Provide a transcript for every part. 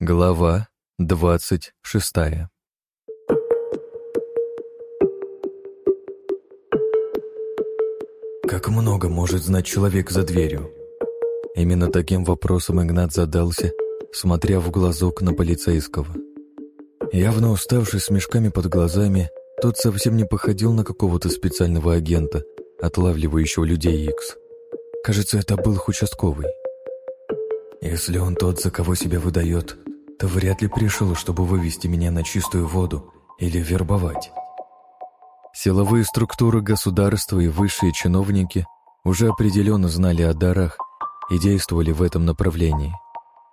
Глава двадцать шестая Как много может знать человек за дверью? Именно таким вопросом Игнат задался, смотря в глазок на полицейского. Явно уставший с мешками под глазами, тот совсем не походил на какого-то специального агента, отлавливающего людей Икс. Кажется, это был их участковый. Если он тот, за кого себя выдает, вряд ли пришел, чтобы вывести меня на чистую воду или вербовать. Силовые структуры государства и высшие чиновники уже определенно знали о дарах и действовали в этом направлении.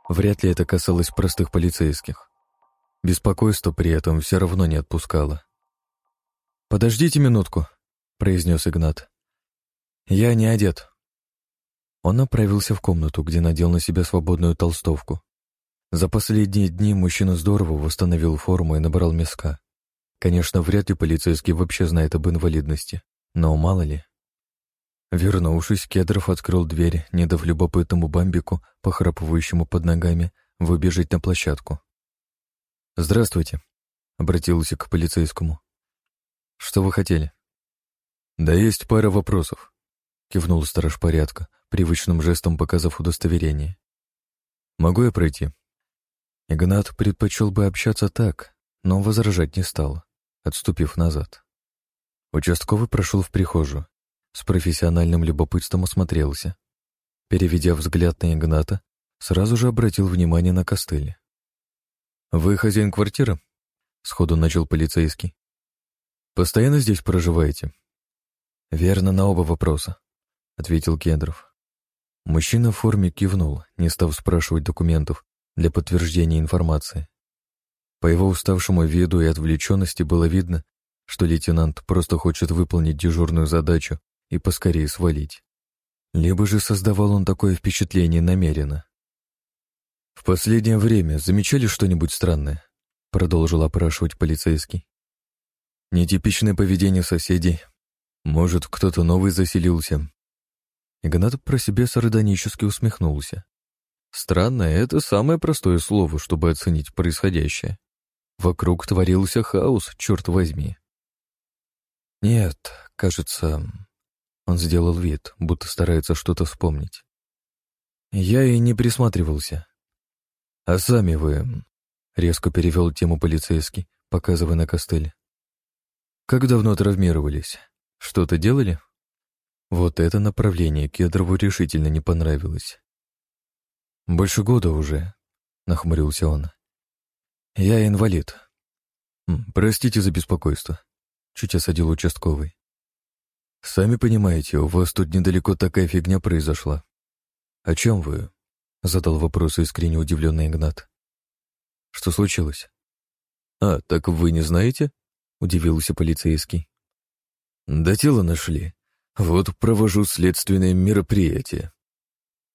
Вряд ли это касалось простых полицейских. Беспокойство при этом все равно не отпускало. «Подождите минутку», — произнес Игнат. «Я не одет». Он направился в комнату, где надел на себя свободную толстовку. За последние дни мужчина здорово восстановил форму и набрал мяска. Конечно, вряд ли полицейский вообще знает об инвалидности, но мало ли. Вернувшись, Кедров открыл дверь, не дав любопытному бамбику, похрапывающему под ногами, выбежать на площадку. «Здравствуйте», — обратился к полицейскому. «Что вы хотели?» «Да есть пара вопросов», — кивнул сторож порядка, привычным жестом показав удостоверение. «Могу я пройти?» Игнат предпочел бы общаться так, но возражать не стал, отступив назад. Участковый прошел в прихожую, с профессиональным любопытством осмотрелся. Переведя взгляд на Игната, сразу же обратил внимание на костыли. «Вы хозяин квартиры?» — сходу начал полицейский. «Постоянно здесь проживаете?» «Верно на оба вопроса», — ответил Кедров. Мужчина в форме кивнул, не став спрашивать документов для подтверждения информации. По его уставшему виду и отвлеченности было видно, что лейтенант просто хочет выполнить дежурную задачу и поскорее свалить. Либо же создавал он такое впечатление намеренно. «В последнее время замечали что-нибудь странное?» — продолжил опрашивать полицейский. «Нетипичное поведение соседей. Может, кто-то новый заселился?» Игнат про себя сардонически усмехнулся. Странно, это самое простое слово, чтобы оценить происходящее. Вокруг творился хаос, черт возьми. Нет, кажется, он сделал вид, будто старается что-то вспомнить. Я и не присматривался. А сами вы... Резко перевел тему полицейский, показывая на костыль. Как давно травмировались? Что-то делали? Вот это направление Кедрову решительно не понравилось. «Больше года уже», — нахмурился он. «Я инвалид». «Простите за беспокойство», — чуть осадил участковый. «Сами понимаете, у вас тут недалеко такая фигня произошла». «О чем вы?» — задал вопрос искренне удивленный Игнат. «Что случилось?» «А, так вы не знаете?» — удивился полицейский. «Да тело нашли. Вот провожу следственное мероприятие».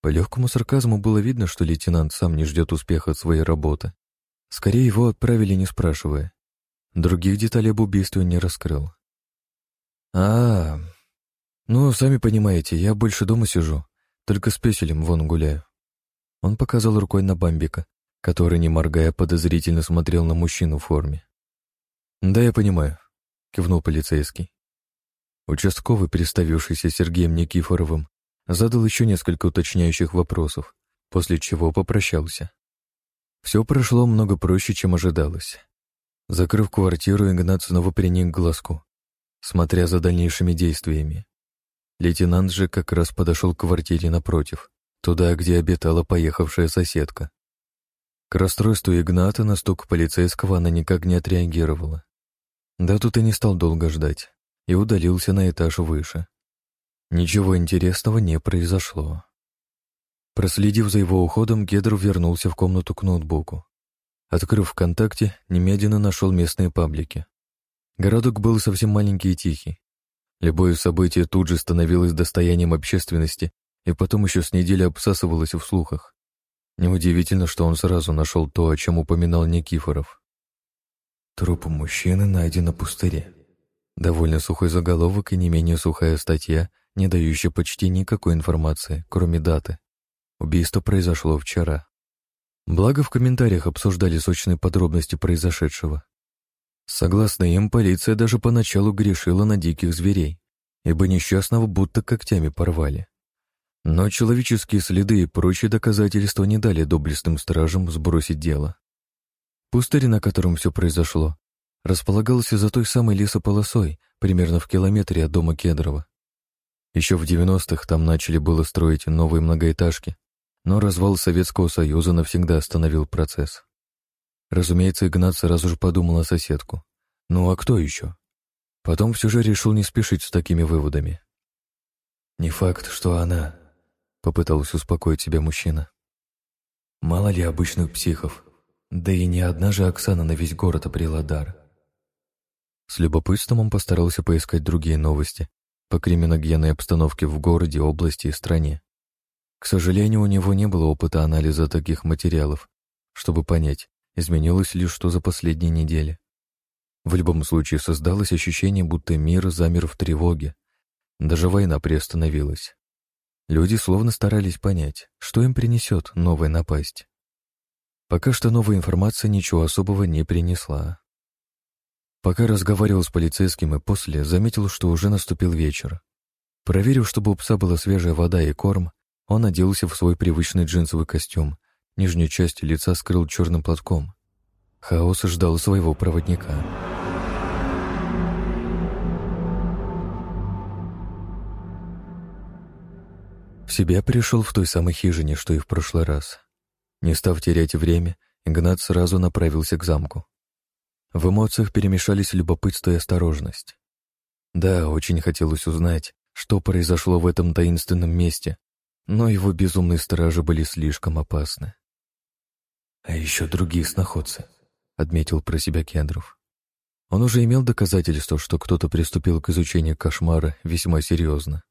По легкому сарказму было видно, что лейтенант сам не ждет успеха от своей работы. Скорее его отправили, не спрашивая. Других деталей об убийстве не раскрыл. а, -а, -а. ну, сами понимаете, я больше дома сижу, только с песелем вон гуляю». Он показал рукой на Бамбика, который, не моргая, подозрительно смотрел на мужчину в форме. «Да, я понимаю», — кивнул полицейский. Участковый, представившийся Сергеем Никифоровым, задал еще несколько уточняющих вопросов, после чего попрощался. Все прошло много проще, чем ожидалось. Закрыв квартиру, Игнат снова приник к глазку, смотря за дальнейшими действиями. Лейтенант же как раз подошел к квартире напротив, туда, где обитала поехавшая соседка. К расстройству Игната на стук полицейского она никак не отреагировала. Да тут и не стал долго ждать, и удалился на этаж выше. Ничего интересного не произошло. Проследив за его уходом, Гедров вернулся в комнату к ноутбуку. Открыв ВКонтакте, немедленно нашел местные паблики. Городок был совсем маленький и тихий. Любое событие тут же становилось достоянием общественности и потом еще с недели обсасывалось в слухах. Неудивительно, что он сразу нашел то, о чем упоминал Никифоров. Труп мужчины найден на пустыре. Довольно сухой заголовок и не менее сухая статья не дающий почти никакой информации, кроме даты. Убийство произошло вчера. Благо в комментариях обсуждали сочные подробности произошедшего. Согласно им, полиция даже поначалу грешила на диких зверей, ибо несчастного будто когтями порвали. Но человеческие следы и прочие доказательства не дали доблестным стражам сбросить дело. Пустырь, на котором все произошло, располагался за той самой лесополосой, примерно в километре от дома Кедрова. Еще в 90-х там начали было строить новые многоэтажки, но развал Советского Союза навсегда остановил процесс. Разумеется, Игнат сразу же подумал о соседку. Ну а кто еще? Потом все же решил не спешить с такими выводами. «Не факт, что она», — попытался успокоить себя мужчина. «Мало ли обычных психов, да и не одна же Оксана на весь город обрела дар». С любопытством он постарался поискать другие новости по криминогенной обстановке в городе, области и стране. К сожалению, у него не было опыта анализа таких материалов, чтобы понять, изменилось ли что за последние недели. В любом случае создалось ощущение, будто мир замер в тревоге. Даже война приостановилась. Люди словно старались понять, что им принесет новая напасть. Пока что новая информация ничего особого не принесла. Пока разговаривал с полицейским и после, заметил, что уже наступил вечер. Проверив, чтобы у пса была свежая вода и корм, он оделся в свой привычный джинсовый костюм, нижнюю часть лица скрыл черным платком. Хаос ждал своего проводника. В себя пришел в той самой хижине, что и в прошлый раз. Не став терять время, Игнат сразу направился к замку. В эмоциях перемешались любопытство и осторожность. Да, очень хотелось узнать, что произошло в этом таинственном месте, но его безумные стражи были слишком опасны. «А еще другие сноходцы», — отметил про себя Кендров. Он уже имел доказательство, что кто-то приступил к изучению кошмара весьма серьезно.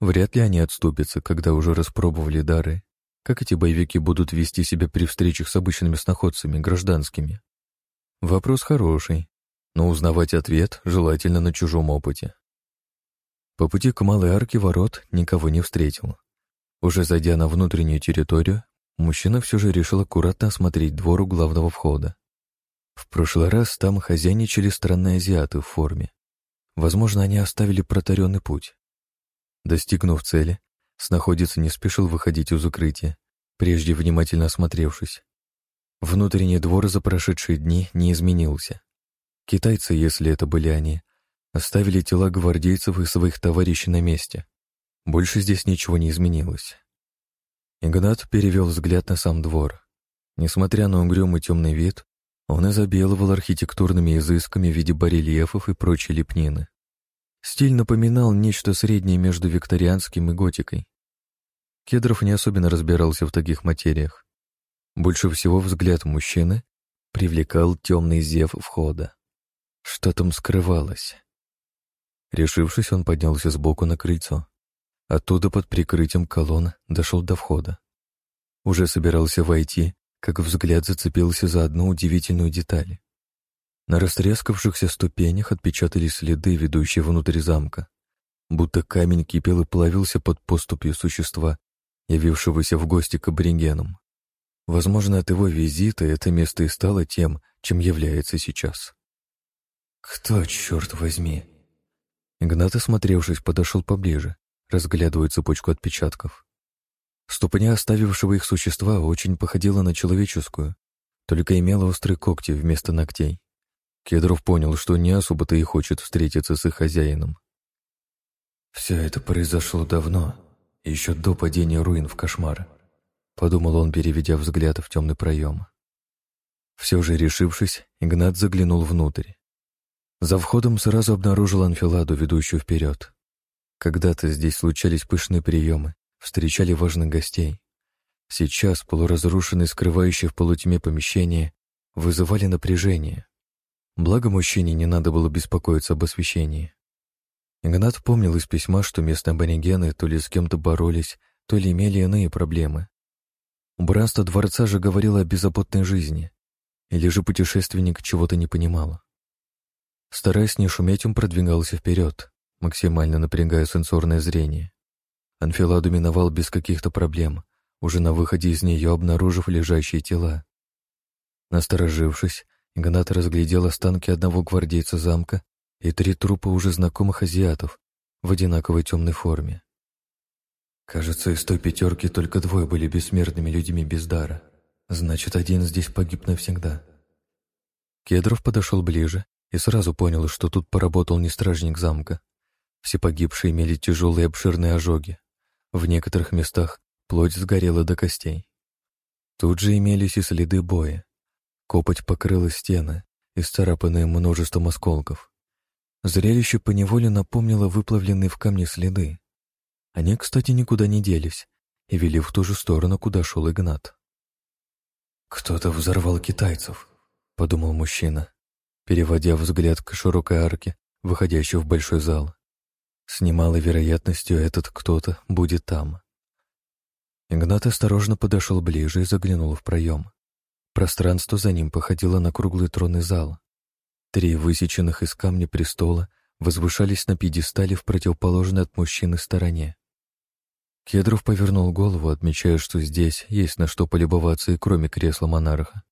Вряд ли они отступятся, когда уже распробовали дары. Как эти боевики будут вести себя при встречах с обычными сноходцами, гражданскими? Вопрос хороший, но узнавать ответ желательно на чужом опыте. По пути к малой арке ворот никого не встретил. Уже зайдя на внутреннюю территорию, мужчина все же решил аккуратно осмотреть двор у главного входа. В прошлый раз там хозяйничали странные азиаты в форме. Возможно, они оставили протаренный путь. Достигнув цели, снаходец не спешил выходить из укрытия, прежде внимательно осмотревшись. Внутренний двор за прошедшие дни не изменился. Китайцы, если это были они, оставили тела гвардейцев и своих товарищей на месте. Больше здесь ничего не изменилось. Игнат перевел взгляд на сам двор. Несмотря на угрюмый темный вид, он изобиловал архитектурными изысками в виде барельефов и прочей лепнины. Стиль напоминал нечто среднее между викторианским и готикой. Кедров не особенно разбирался в таких материях. Больше всего взгляд мужчины привлекал темный зев входа. Что там скрывалось? Решившись, он поднялся сбоку на крыльцо. Оттуда под прикрытием колонн дошел до входа. Уже собирался войти, как взгляд зацепился за одну удивительную деталь. На растрескавшихся ступенях отпечатались следы, ведущие внутрь замка, будто камень кипел и плавился под поступью существа, явившегося в гости к аборигенам. Возможно, от его визита это место и стало тем, чем является сейчас. «Кто, черт возьми?» Игнат, осмотревшись, подошел поближе разглядывая цепочку отпечатков. Ступня оставившего их существа очень походила на человеческую, только имела острые когти вместо ногтей. Кедров понял, что не особо-то и хочет встретиться с их хозяином. «Все это произошло давно, еще до падения руин в кошмар», — подумал он, переведя взгляд в темный проем. Все же решившись, Игнат заглянул внутрь. За входом сразу обнаружил анфиладу, ведущую вперед. Когда-то здесь случались пышные приемы, встречали важных гостей. Сейчас полуразрушенные, скрывающие в полутьме помещения, вызывали напряжение. Благо мужчине не надо было беспокоиться об освещении. Игнат помнил из письма, что местные аборигены то ли с кем-то боролись, то ли имели иные проблемы. Убранство дворца же говорило о беззаботной жизни, или же путешественник чего-то не понимал. Стараясь не шуметь, он продвигался вперед, максимально напрягая сенсорное зрение. Анфиладу миновал без каких-то проблем. уже на выходе из нее обнаружив лежащие тела. Насторожившись, Игнат разглядел останки одного гвардейца замка и три трупа уже знакомых азиатов в одинаковой темной форме. Кажется, из той пятерки только двое были бессмертными людьми без дара. Значит, один здесь погиб навсегда. Кедров подошел ближе и сразу понял, что тут поработал не стражник замка. Все погибшие имели тяжелые обширные ожоги. В некоторых местах плоть сгорела до костей. Тут же имелись и следы боя. Копоть покрыла стены, исцарапанные множеством осколков. Зрелище поневоле напомнило выплавленные в камне следы. Они, кстати, никуда не делись и вели в ту же сторону, куда шел Игнат. «Кто-то взорвал китайцев», — подумал мужчина, переводя взгляд к широкой арке, выходящей в большой зал. С немалой вероятностью этот кто-то будет там. Игнат осторожно подошел ближе и заглянул в проем. Пространство за ним походило на круглый тронный зал. Три высеченных из камня престола возвышались на пьедестале в противоположной от мужчины стороне. Кедров повернул голову, отмечая, что здесь есть на что полюбоваться и кроме кресла монарха.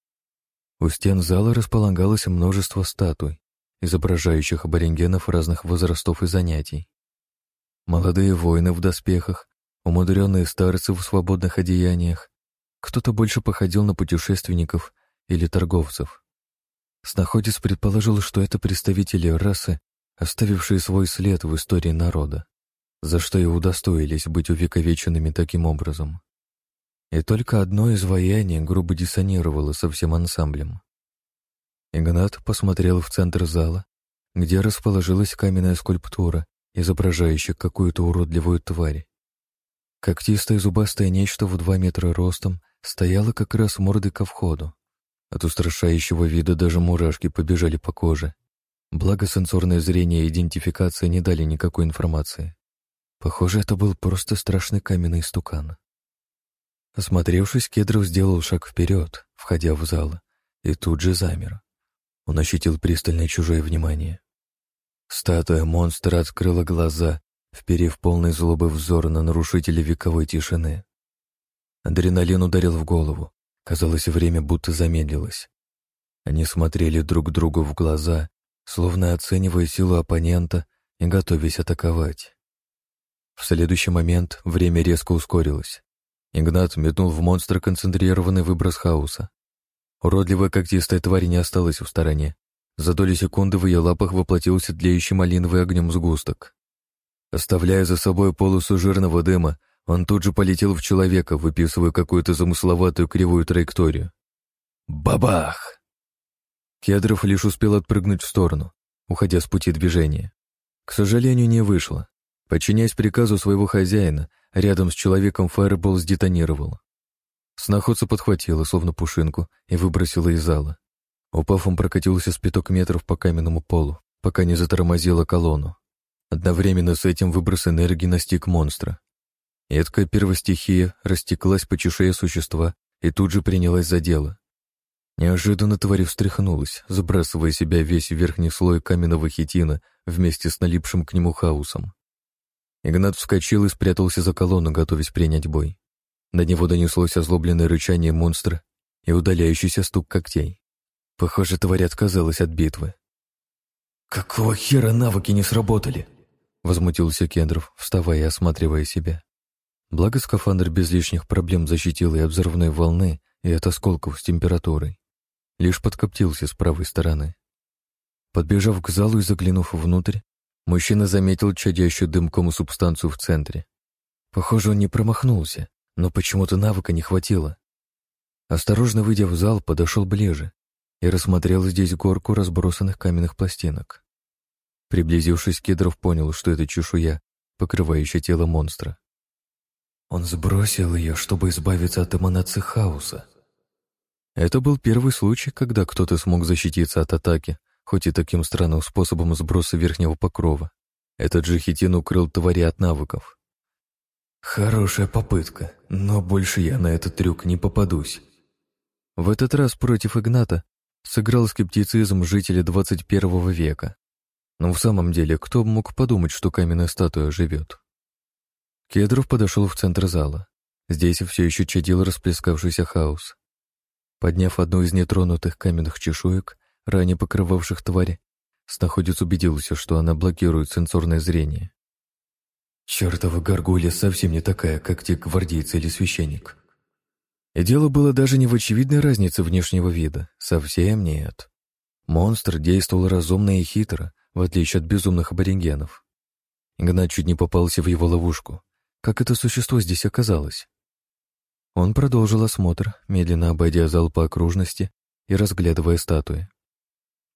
У стен зала располагалось множество статуй, изображающих аборигенов разных возрастов и занятий. Молодые воины в доспехах, умудренные старцы в свободных одеяниях, кто-то больше походил на путешественников или торговцев. Снаходец предположил, что это представители расы, оставившие свой след в истории народа за что и удостоились быть увековеченными таким образом. И только одно изваяние грубо диссонировало со всем ансамблем. Игнат посмотрел в центр зала, где расположилась каменная скульптура, изображающая какую-то уродливую тварь. Когтистое зубастое нечто в два метра ростом стояло как раз мордой ко входу. От устрашающего вида даже мурашки побежали по коже. Благо сенсорное зрение и идентификация не дали никакой информации. Похоже, это был просто страшный каменный стукан. Осмотревшись, Кедров сделал шаг вперед, входя в зал, и тут же замер. Он ощутил пристальное чужое внимание. Статуя монстра открыла глаза, вперев полный злобы взор на нарушителя вековой тишины. Адреналин ударил в голову. Казалось, время будто замедлилось. Они смотрели друг другу в глаза, словно оценивая силу оппонента и готовясь атаковать. В следующий момент время резко ускорилось. Игнат метнул в монстра концентрированный выброс хаоса. Уродливая когтистая тварь не осталась в стороне. За доли секунды в ее лапах воплотился тлеющий малиновый огнем сгусток. Оставляя за собой полосу жирного дыма, он тут же полетел в человека, выписывая какую-то замысловатую кривую траекторию. Бабах! Кедров лишь успел отпрыгнуть в сторону, уходя с пути движения. К сожалению, не вышло. Подчиняясь приказу своего хозяина, рядом с человеком фаербол сдетонировал. Сноходца подхватила, словно пушинку, и выбросила из зала. Упав, он прокатился с пяток метров по каменному полу, пока не затормозила колонну. Одновременно с этим выброс энергии настиг монстра. Эдкая первостихия растеклась по чешуе существа и тут же принялась за дело. Неожиданно тварь встряхнулась, сбрасывая себя весь верхний слой каменного хитина вместе с налипшим к нему хаосом. Игнат вскочил и спрятался за колонну, готовясь принять бой. До него донеслось озлобленное рычание монстра и удаляющийся стук когтей. Похоже, тварь отказалась от битвы. «Какого хера навыки не сработали?» — возмутился Кендров, вставая и осматривая себя. Благо скафандр без лишних проблем защитил и от взрывной волны, и от осколков с температурой. Лишь подкоптился с правой стороны. Подбежав к залу и заглянув внутрь, Мужчина заметил чадящую дымком субстанцию в центре. Похоже, он не промахнулся, но почему-то навыка не хватило. Осторожно выйдя в зал, подошел ближе и рассмотрел здесь горку разбросанных каменных пластинок. Приблизившись, Кедров понял, что это чешуя, покрывающая тело монстра. Он сбросил ее, чтобы избавиться от эманации хаоса. Это был первый случай, когда кто-то смог защититься от атаки, хоть и таким странным способом сброса верхнего покрова. Этот же хитин укрыл твари от навыков. Хорошая попытка, но больше я на этот трюк не попадусь. В этот раз против Игната сыграл скептицизм жителя 21 века. Но в самом деле, кто мог подумать, что каменная статуя живет? Кедров подошел в центр зала. Здесь все еще чадил расплескавшийся хаос. Подняв одну из нетронутых каменных чешуек, ранее покрывавших твари, Снаходец убедился, что она блокирует сенсорное зрение. Чертова горгулья совсем не такая, как те гвардейцы или священник. И дело было даже не в очевидной разнице внешнего вида. Совсем нет. Монстр действовал разумно и хитро, в отличие от безумных аборигенов. Игнат чуть не попался в его ловушку. Как это существо здесь оказалось? Он продолжил осмотр, медленно обойдя зал по окружности и разглядывая статуи.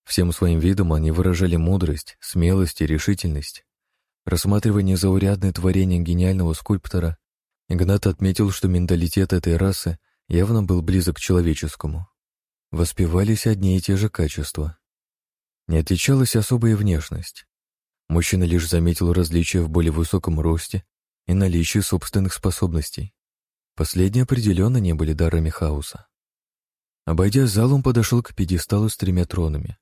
Всем своим видом они выражали мудрость, смелость и решительность. Рассматривая незаурядное творение гениального скульптора, Игнат отметил, что менталитет этой расы явно был близок к человеческому. Воспевались одни и те же качества. Не отличалась особая внешность. Мужчина лишь заметил различия в более высоком росте и наличии собственных способностей. Последние определенно не были дарами хаоса. Обойдя зал, он подошел к пьедесталу с тремя тронами.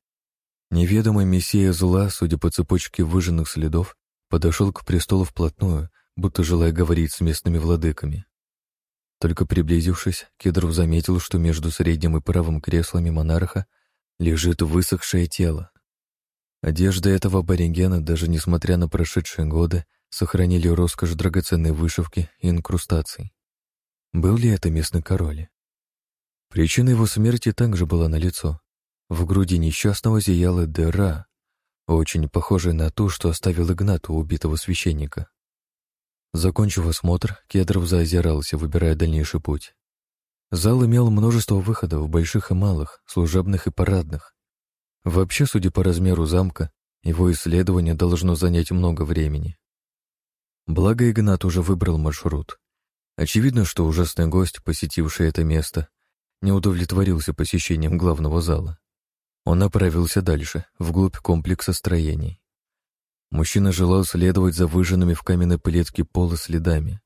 Неведомый мессия зла, судя по цепочке выжженных следов, подошел к престолу вплотную, будто желая говорить с местными владыками. Только приблизившись, Кедров заметил, что между средним и правым креслами монарха лежит высохшее тело. Одежда этого аборигена, даже несмотря на прошедшие годы, сохранили роскошь драгоценной вышивки и инкрустаций. Был ли это местный король? Причина его смерти также была налицо. В груди несчастного зияла дыра, очень похожая на ту, что оставил Игнат у убитого священника. Закончив осмотр, Кедров заозирался, выбирая дальнейший путь. Зал имел множество выходов, больших и малых, служебных и парадных. Вообще, судя по размеру замка, его исследование должно занять много времени. Благо Игнат уже выбрал маршрут. Очевидно, что ужасный гость, посетивший это место, не удовлетворился посещением главного зала. Он направился дальше, вглубь комплекса строений. Мужчина желал следовать за выжженными в каменной плитке пола следами.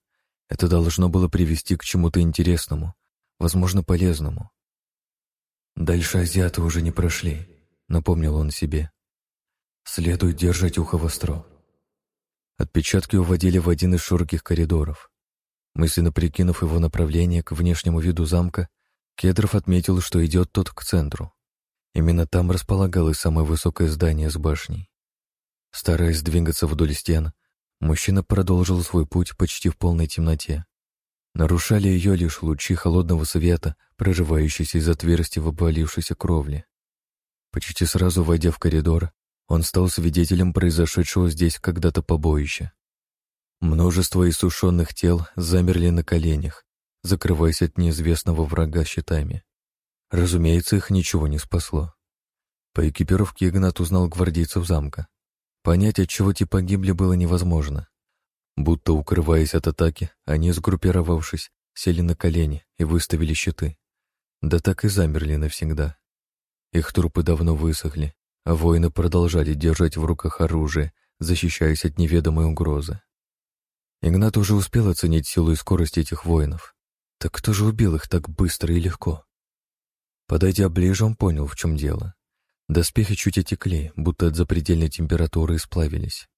Это должно было привести к чему-то интересному, возможно, полезному. «Дальше азиаты уже не прошли», — напомнил он себе. «Следует держать ухо востро». Отпечатки уводили в один из широких коридоров. Мысленно прикинув его направление к внешнему виду замка, Кедров отметил, что идет тот к центру. Именно там располагалось самое высокое здание с башней. Стараясь двигаться вдоль стен, мужчина продолжил свой путь почти в полной темноте. Нарушали ее лишь лучи холодного света, прорывающиеся из отверстий в обвалившейся кровле. Почти сразу войдя в коридор, он стал свидетелем произошедшего здесь когда-то побоища. Множество иссушенных тел замерли на коленях, закрываясь от неизвестного врага щитами. Разумеется, их ничего не спасло. По экипировке Игнат узнал гвардейцев замка. Понять, от чего те погибли, было невозможно. Будто укрываясь от атаки, они, сгруппировавшись, сели на колени и выставили щиты. Да так и замерли навсегда. Их трупы давно высохли, а воины продолжали держать в руках оружие, защищаясь от неведомой угрозы. Игнат уже успел оценить силу и скорость этих воинов. Так кто же убил их так быстро и легко? Подойдя ближе, он понял, в чем дело. Доспехи чуть отекли, будто от запредельной температуры сплавились.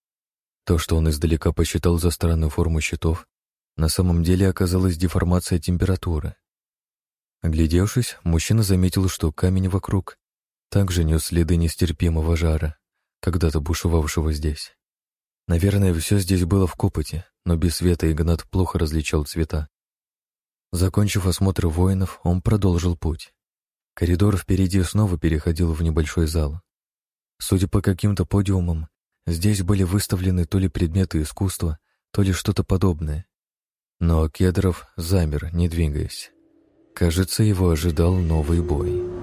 То, что он издалека посчитал за странную форму щитов, на самом деле оказалась деформация температуры. Оглядевшись, мужчина заметил, что камень вокруг также нес следы нестерпимого жара, когда-то бушевавшего здесь. Наверное, все здесь было в копоте, но без света Игнат плохо различал цвета. Закончив осмотр воинов, он продолжил путь. Коридор впереди снова переходил в небольшой зал. Судя по каким-то подиумам, здесь были выставлены то ли предметы искусства, то ли что-то подобное. Но Кедров замер, не двигаясь. Кажется, его ожидал новый бой.